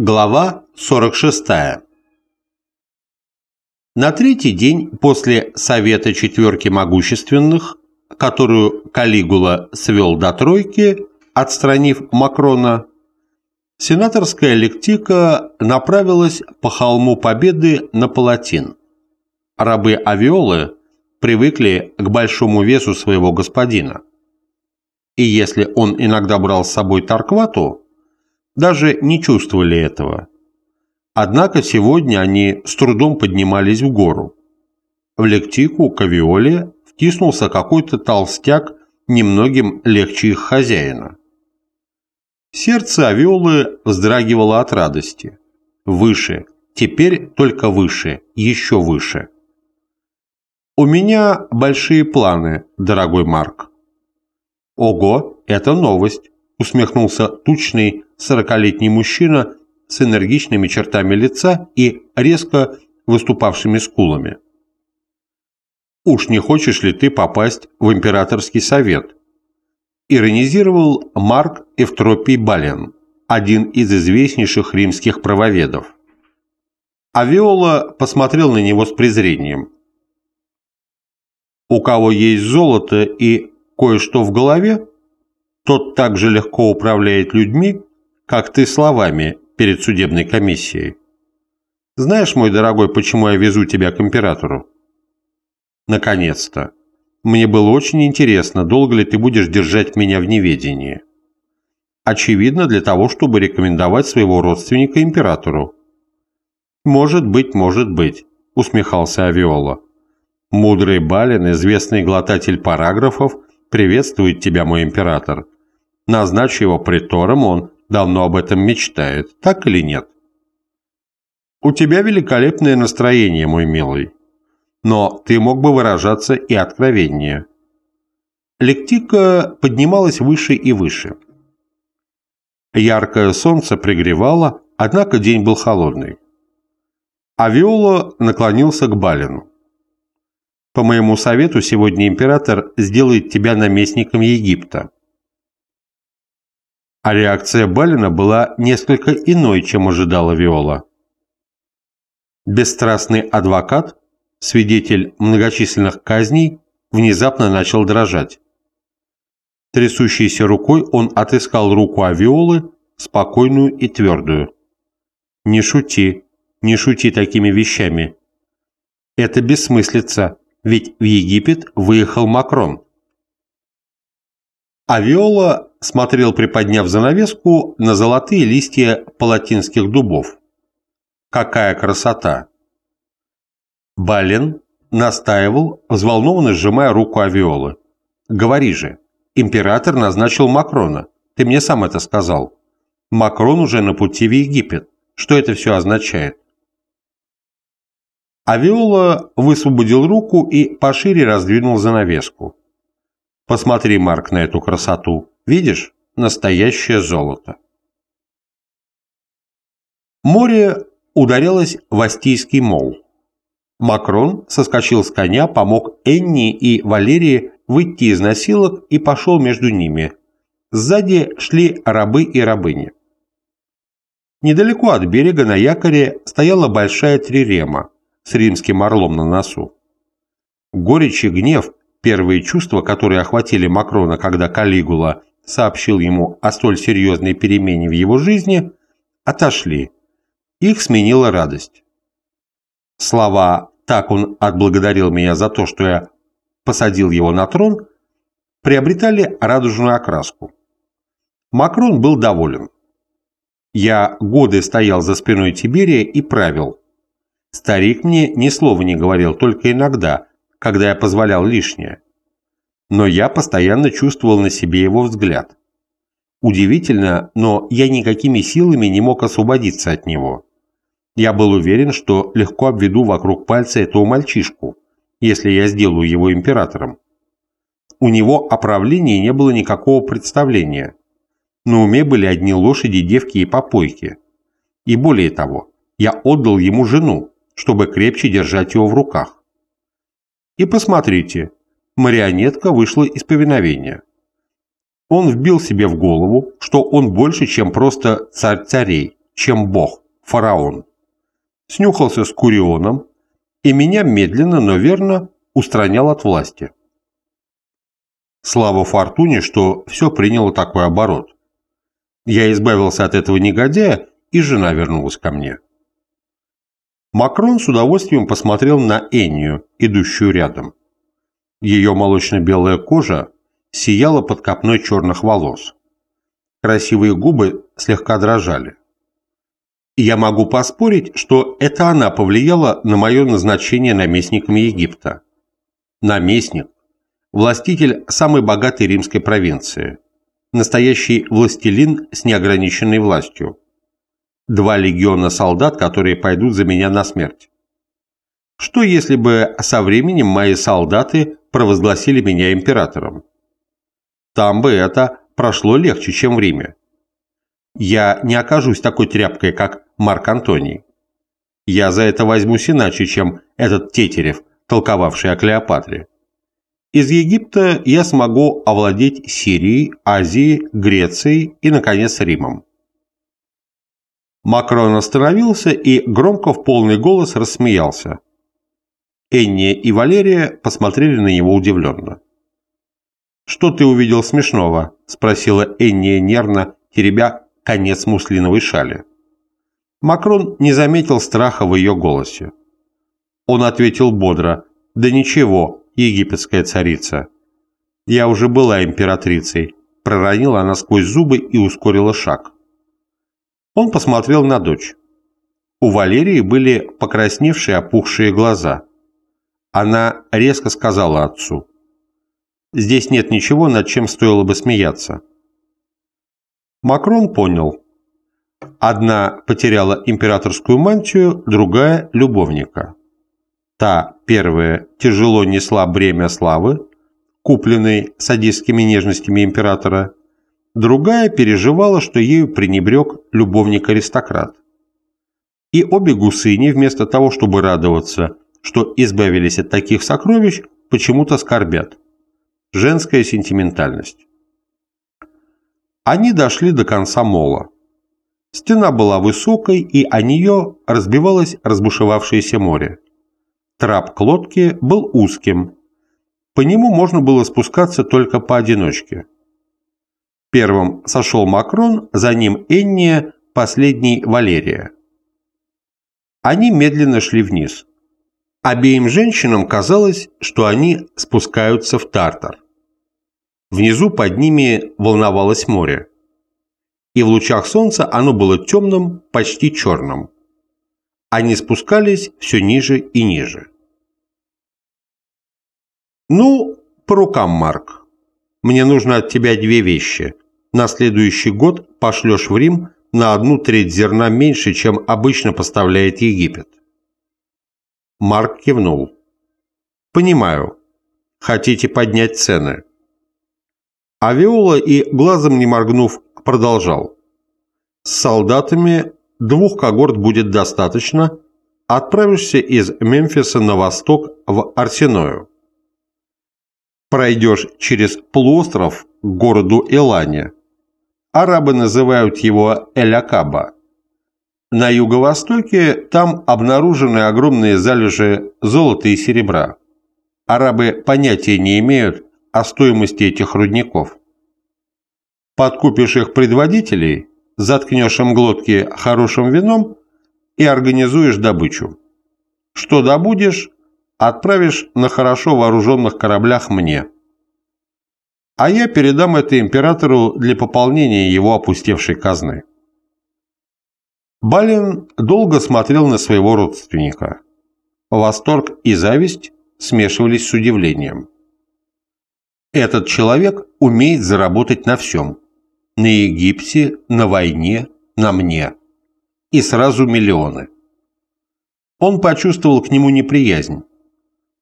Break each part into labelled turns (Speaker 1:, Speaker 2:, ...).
Speaker 1: Глава 46. На третий день после Совета Четверки Могущественных, которую Калигула свел до тройки, отстранив Макрона, сенаторская лектика направилась по холму Победы на Палатин. Рабы Авиолы привыкли к большому весу своего господина. И если он иногда брал с собой Тарквату, даже не чувствовали этого. Однако сегодня они с трудом поднимались в гору. В лектику к авиоле втиснулся какой-то толстяк, немногим легче их хозяина. Сердце авиолы вздрагивало от радости. Выше, теперь только выше, еще выше. «У меня большие планы, дорогой Марк». «Ого, это новость», усмехнулся тучный сорокалетний мужчина с энергичными чертами лица и резко выступавшими скулами. «Уж не хочешь ли ты попасть в императорский совет?» Иронизировал Марк Эвтропий Бален, один из известнейших римских правоведов. Авиола посмотрел на него с презрением. «У кого есть золото и кое-что в голове, тот так же легко управляет людьми, как ты словами перед судебной комиссией. Знаешь, мой дорогой, почему я везу тебя к императору? Наконец-то. Мне было очень интересно, долго ли ты будешь держать меня в неведении. Очевидно, для того, чтобы рекомендовать своего родственника императору. Может быть, может быть, усмехался Авиола. Мудрый Балин, известный глотатель параграфов, приветствует тебя, мой император. Назначь его притором, он давно об этом мечтает, так или нет? У тебя великолепное настроение, мой милый. Но ты мог бы выражаться и откровеннее. Лектика поднималась выше и выше. Яркое солнце пригревало, однако день был холодный. А Виола наклонился к Балину. «По моему совету, сегодня император сделает тебя наместником Египта. А реакция Балина была несколько иной, чем ожидала Виола. Бесстрастный адвокат, свидетель многочисленных казней, внезапно начал дрожать. Трясущейся рукой он отыскал руку Авиолы, спокойную и твердую. «Не шути, не шути такими вещами. Это бессмыслица, ведь в Египет выехал Макрон». Авиола смотрел, приподняв занавеску, на золотые листья палатинских дубов. Какая красота! Бален настаивал, взволнованно сжимая руку Авиолы. «Говори же, император назначил Макрона. Ты мне сам это сказал. Макрон уже на пути в Египет. Что это все означает?» Авиола высвободил руку и пошире раздвинул занавеску. «Посмотри, Марк, на эту красоту. Видишь, настоящее золото. Море ударялось в Астийский мол. Макрон соскочил с коня, помог Энни и Валерии выйти из носилок и пошел между ними. Сзади шли рабы и рабыни. Недалеко от берега на якоре стояла большая трирема с римским орлом на носу. Горечь и гнев, первые чувства, которые охватили Макрона, когда Калигула сообщил ему о столь серьезной перемене в его жизни, отошли. Их сменила радость. Слова «так он отблагодарил меня за то, что я посадил его на трон» приобретали радужную окраску. Макрон был доволен. Я годы стоял за спиной Тиберия и правил. Старик мне ни слова не говорил, только иногда, когда я позволял лишнее но я постоянно чувствовал на себе его взгляд. Удивительно, но я никакими силами не мог освободиться от него. Я был уверен, что легко обведу вокруг пальца этого мальчишку, если я сделаю его императором. У него о правлении не было никакого представления. На уме были одни лошади, девки и попойки. И более того, я отдал ему жену, чтобы крепче держать его в руках. И посмотрите, марионетка вышла из повиновения. Он вбил себе в голову, что он больше, чем просто царь царей, чем бог, фараон. Снюхался с Курионом и меня медленно, но верно устранял от власти. Слава фортуне, что все приняло такой оборот. Я избавился от этого негодяя, и жена вернулась ко мне. Макрон с удовольствием посмотрел на Эннию, идущую рядом. Ее молочно-белая кожа сияла под копной черных волос. Красивые губы слегка дрожали. Я могу поспорить, что это она повлияла на мое назначение наместником Египта. Наместник, властитель самой богатой римской провинции, настоящий властелин с неограниченной властью два легиона солдат, которые пойдут за меня на смерть. Что если бы со временем мои солдаты провозгласили меня императором? Там бы это прошло легче, чем в Риме. Я не окажусь такой тряпкой, как Марк Антоний. Я за это возьмусь иначе, чем этот Тетерев, толковавший о Клеопатре. Из Египта я смогу овладеть Сирией, Азией, Грецией и, наконец, Римом. Макрон остановился и громко в полный голос рассмеялся. Энни и Валерия посмотрели на него удивленно. «Что ты увидел смешного?» – спросила Энни нервно, теребя конец муслиновой шали. Макрон не заметил страха в ее голосе. Он ответил бодро «Да ничего, египетская царица». «Я уже была императрицей», – проронила она сквозь зубы и ускорила шаг. Он посмотрел на дочь. У Валерии были покрасневшие опухшие глаза. Она резко сказала отцу. «Здесь нет ничего, над чем стоило бы смеяться». Макрон понял. Одна потеряла императорскую мантию, другая – любовника. Та, первая, тяжело несла бремя славы, купленной садистскими нежностями императора, Другая переживала, что ею пренебрег любовник-аристократ. И обе гусыни, вместо того, чтобы радоваться, что избавились от таких сокровищ, почему-то скорбят. Женская сентиментальность. Они дошли до конца мола. Стена была высокой, и о нее разбивалось разбушевавшееся море. Трап к лодке был узким. По нему можно было спускаться только поодиночке. Первым сошел Макрон, за ним Энния, последний Валерия. Они медленно шли вниз. Обеим женщинам казалось, что они спускаются в Тартар. Внизу под ними волновалось море. И в лучах солнца оно было темным, почти черным. Они спускались все ниже и ниже. «Ну, по рукам, Марк. Мне нужно от тебя две вещи. На следующий год пошлешь в Рим на одну треть зерна меньше, чем обычно поставляет Египет. Марк кивнул. «Понимаю. Хотите поднять цены?» Авиола и, глазом не моргнув, продолжал. «С солдатами двух когорт будет достаточно. Отправишься из Мемфиса на восток в Арсеною пройдешь через полуостров к городу Элане. Арабы называют его Эль-Акаба. На юго-востоке там обнаружены огромные залежи золота и серебра. Арабы понятия не имеют о стоимости этих рудников. Подкупишь их предводителей, заткнешь им глотки хорошим вином и организуешь добычу. Что добудешь, отправишь на хорошо вооруженных кораблях мне. А я передам это императору для пополнения его опустевшей казны. Балин долго смотрел на своего родственника. Восторг и зависть смешивались с удивлением. Этот человек умеет заработать на всем. На Египте, на войне, на мне. И сразу миллионы. Он почувствовал к нему неприязнь.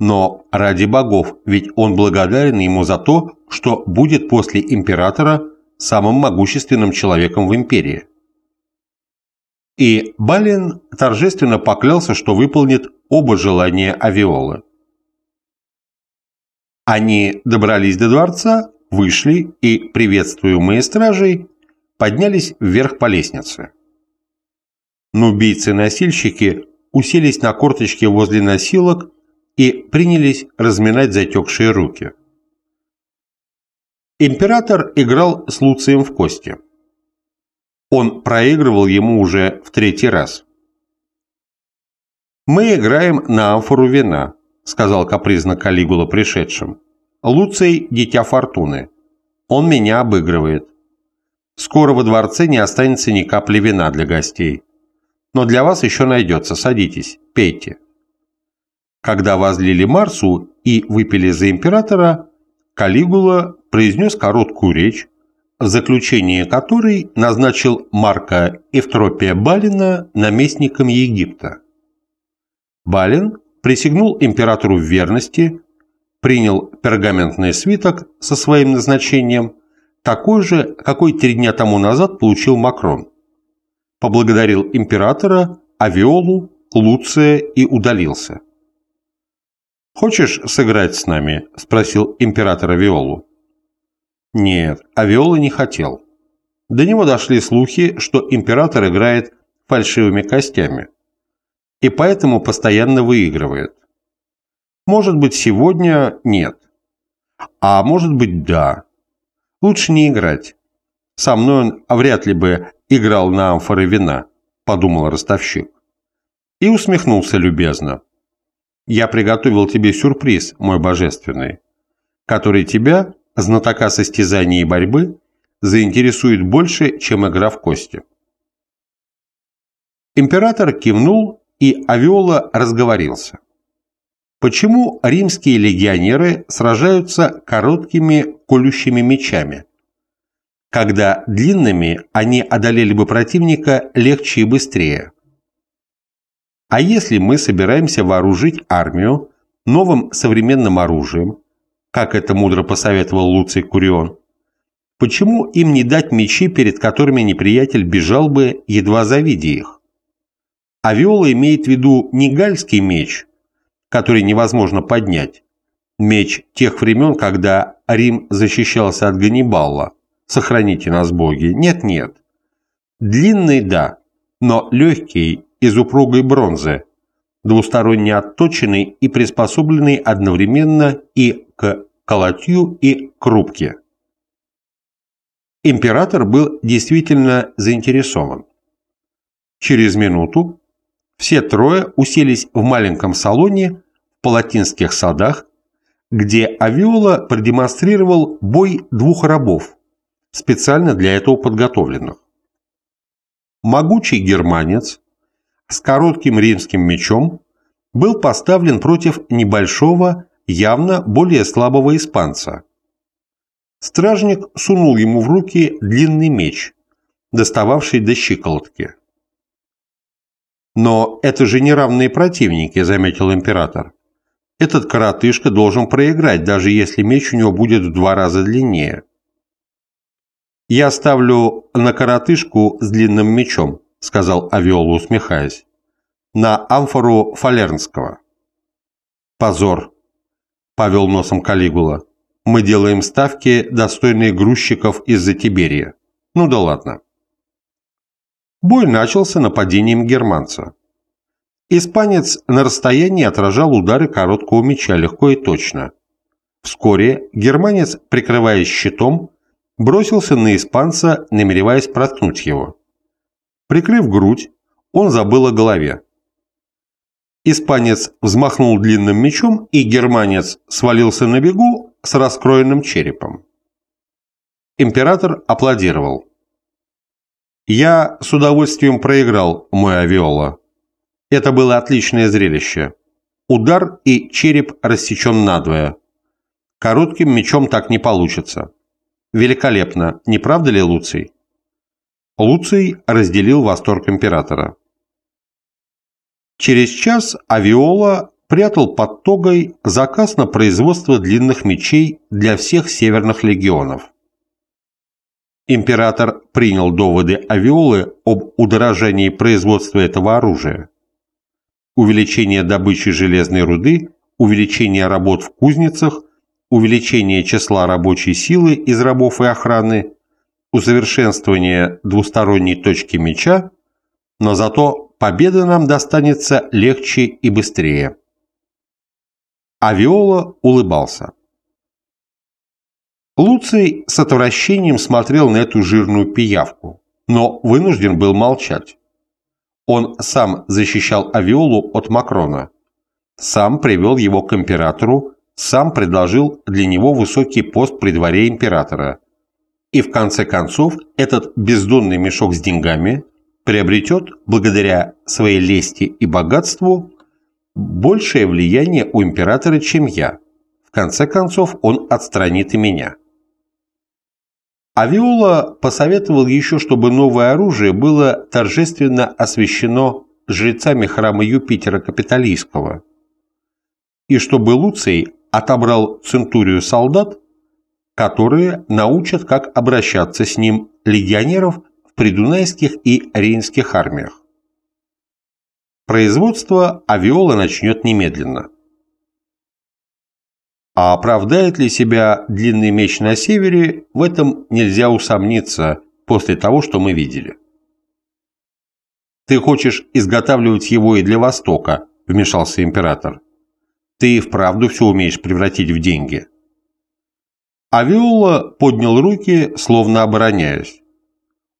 Speaker 1: Но ради богов, ведь он благодарен ему за то, что будет после императора самым могущественным человеком в империи. И Балин торжественно поклялся, что выполнит оба желания Авиолы. Они добрались до дворца, вышли и, приветствуемые стражей, поднялись вверх по лестнице. но убийцы-носильщики уселись на корточки возле носилок и принялись разминать затекшие руки. Император играл с Луцием в кости. Он проигрывал ему уже в третий раз. «Мы играем на амфору вина», — сказал капризно Калигула пришедшим. «Луций — дитя фортуны. Он меня обыгрывает. Скоро во дворце не останется ни капли вина для гостей. Но для вас еще найдется. Садитесь, пейте». Когда возлили Марсу и выпили за императора, Калигула произнес короткую речь, в заключении которой назначил Марка Эвтропия Балина наместником Египта. Балин присягнул императору в верности, принял пергаментный свиток со своим назначением, такой же, какой три дня тому назад получил Макрон. Поблагодарил императора, Авиолу, Луция и удалился. «Хочешь сыграть с нами?» – спросил император Авиолу. Нет, Авиола не хотел. До него дошли слухи, что император играет фальшивыми костями и поэтому постоянно выигрывает. Может быть, сегодня нет. А может быть, да. Лучше не играть. Со мной он вряд ли бы играл на амфоры вина, подумал ростовщик. И усмехнулся любезно. Я приготовил тебе сюрприз, мой божественный, который тебя, знатока состязаний и борьбы, заинтересует больше, чем игра в кости. Император кивнул и Авиола разговорился. Почему римские легионеры сражаются короткими колющими мечами, когда длинными они одолели бы противника легче и быстрее? А если мы собираемся вооружить армию новым современным оружием, как это мудро посоветовал Луций Курион, почему им не дать мечи, перед которыми неприятель бежал бы, едва завидя их? Авиола имеет в виду не гальский меч, который невозможно поднять, меч тех времен, когда Рим защищался от Ганнибала. Сохраните нас, боги. Нет-нет. Длинный – да, но легкий, из упругой бронзы, двусторонне отточенный и приспособленный одновременно и к колотью, и к рубке. Император был действительно заинтересован. Через минуту все трое уселись в маленьком салоне в Палатинских садах, где Авиола продемонстрировал бой двух рабов, специально для этого подготовленных. Могучий германец с коротким римским мечом был поставлен против небольшого, явно более слабого испанца. Стражник сунул ему в руки длинный меч, достававший до щиколотки. «Но это же неравные противники», — заметил император. «Этот коротышка должен проиграть, даже если меч у него будет в два раза длиннее». «Я ставлю на коротышку с длинным мечом», — сказал Авиола, усмехаясь. «На амфору Фалернского». «Позор», — повел носом Калигула. «Мы делаем ставки, достойные грузчиков из-за Тиберия. Ну да ладно». Бой начался нападением германца. Испанец на расстоянии отражал удары короткого меча легко и точно. Вскоре германец, прикрываясь щитом, бросился на испанца, намереваясь проткнуть его. Прикрыв грудь, он забыл о голове. Испанец взмахнул длинным мечом, и германец свалился на бегу с раскроенным черепом. Император аплодировал. Я с удовольствием проиграл мой авиола. Это было отличное зрелище. Удар и череп рассечен надвое. Коротким мечом так не получится. Великолепно, не правда ли, Луций? Луций разделил восторг императора. Через час Авиола прятал под тогой заказ на производство длинных мечей для всех северных легионов. Император принял доводы Авиолы об удорожании производства этого оружия. Увеличение добычи железной руды, увеличение работ в кузницах, увеличение числа рабочей силы из рабов и охраны, усовершенствование двусторонней точки меча но зато победа нам достанется легче и быстрее. Авиола улыбался. Луций с отвращением смотрел на эту жирную пиявку, но вынужден был молчать. Он сам защищал Авиолу от Макрона, сам привел его к императору, сам предложил для него высокий пост при дворе императора. И в конце концов этот бездонный мешок с деньгами приобретет, благодаря своей лести и богатству, большее влияние у императора, чем я. В конце концов он отстранит и меня. А Виола посоветовал еще, чтобы новое оружие было торжественно освящено жрецами храма Юпитера Капитолийского, и чтобы Луций отобрал центурию солдат, которые научат, как обращаться с ним легионеров в придунайских и рейнских армиях. Производство авиола начнет немедленно. А оправдает ли себя длинный меч на севере, в этом нельзя усомниться после того, что мы видели. «Ты хочешь изготавливать его и для Востока», – вмешался император. «Ты вправду все умеешь превратить в деньги». А Виола поднял руки, словно обороняясь.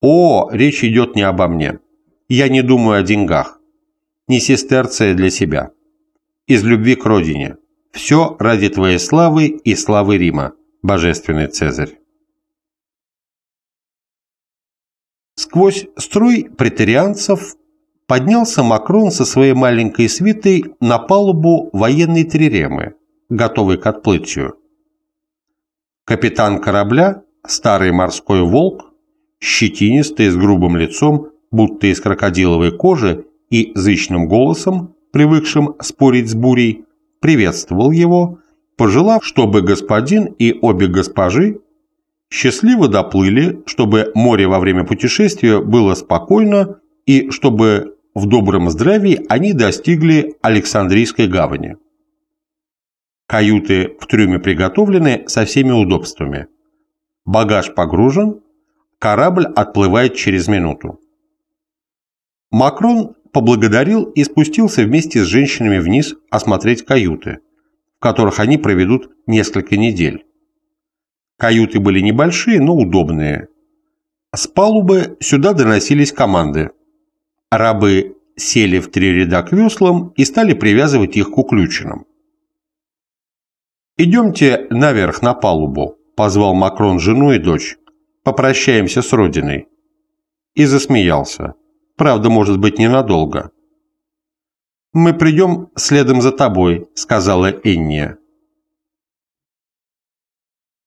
Speaker 1: «О, речь идет не обо мне. Я не думаю о деньгах. Не сестерция для себя. Из любви к родине. Все ради твоей славы и славы Рима, божественный Цезарь. Сквозь строй претарианцев поднялся Макрон со своей маленькой свитой на палубу военной триремы, готовый к отплытию. Капитан корабля, старый морской волк, щетинистый с грубым лицом, будто из крокодиловой кожи и зычным голосом, привыкшим спорить с бурей, приветствовал его, пожелав, чтобы господин и обе госпожи счастливо доплыли, чтобы море во время путешествия было спокойно и чтобы в добром здравии они достигли Александрийской гавани. Каюты в трюме приготовлены со всеми удобствами. Багаж погружен, корабль отплывает через минуту. Макрон поблагодарил и спустился вместе с женщинами вниз осмотреть каюты, в которых они проведут несколько недель. Каюты были небольшие, но удобные. С палубы сюда доносились команды. Рабы сели в три ряда к веслам и стали привязывать их к уключенным. «Идемте наверх на палубу», – позвал Макрон жену и дочь. «Попрощаемся с родиной». И засмеялся. Правда, может быть, ненадолго. «Мы придем следом за тобой», — сказала Энния.